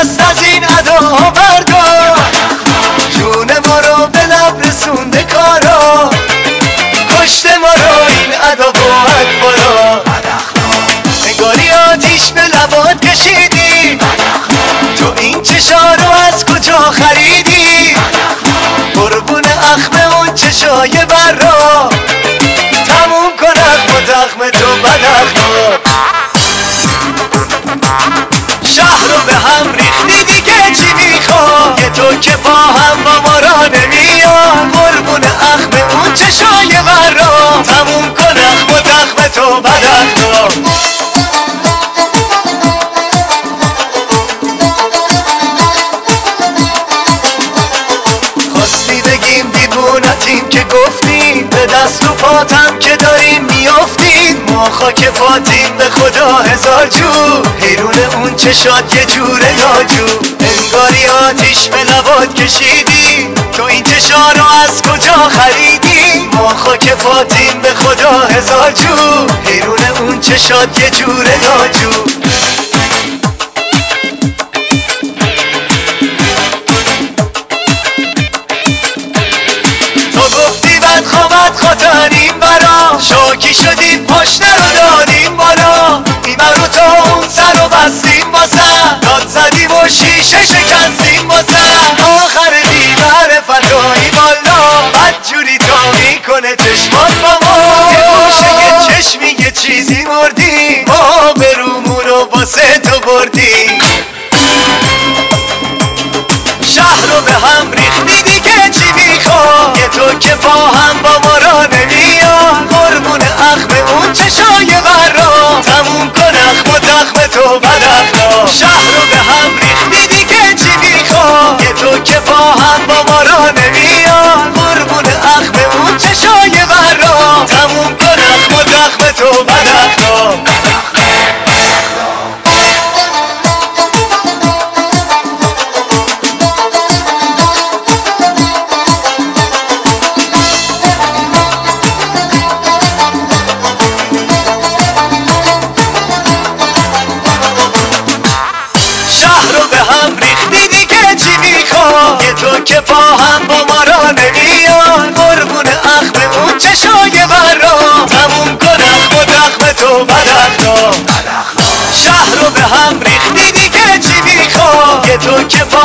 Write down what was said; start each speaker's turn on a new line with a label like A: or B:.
A: دست از این ادا بردار جون ما رو به لب رسونده کارا. کشت ما رو این ادا با اکبارا نگاری آتیش به لبات کشیدی. تو این چشا رو از کجا خریدی؟ قربون اخم اون چشای برا. تموم کنم با دخم تو بدخم را نمیاد قربون اخم اون چشای را تموم کنم با زخم تو بدخنا خواستی بگیم دیوونتیم که گفتیم به دست و پاتم که داریم میافتیم. خاک پاتیم به خدا هزار جو. حیرون اون چشات یه جوره ناجو. انگاری آتیش به لبات کشیدی. تو این چشا رو از کجا خریدی؟ ما خاک پاتیم به خدا هزار جو. حیرون اون چشات یه جوره ناجو. و شیشه شکستیم باسه آخر دیوار فتایی بالا. بد جوری تا می‌کنه با ما. یه گوشه چشمی یه چیزی مردی. ما به رومون رو واسه تو بردیم شهر رو به هم ریختی دیگه چی میخوا یه تو که با هم با ما را نمیاد قربون اخم اون چشای تخم تو بد شهر به هم دیگه چی تو که با هم با ما را نمی Give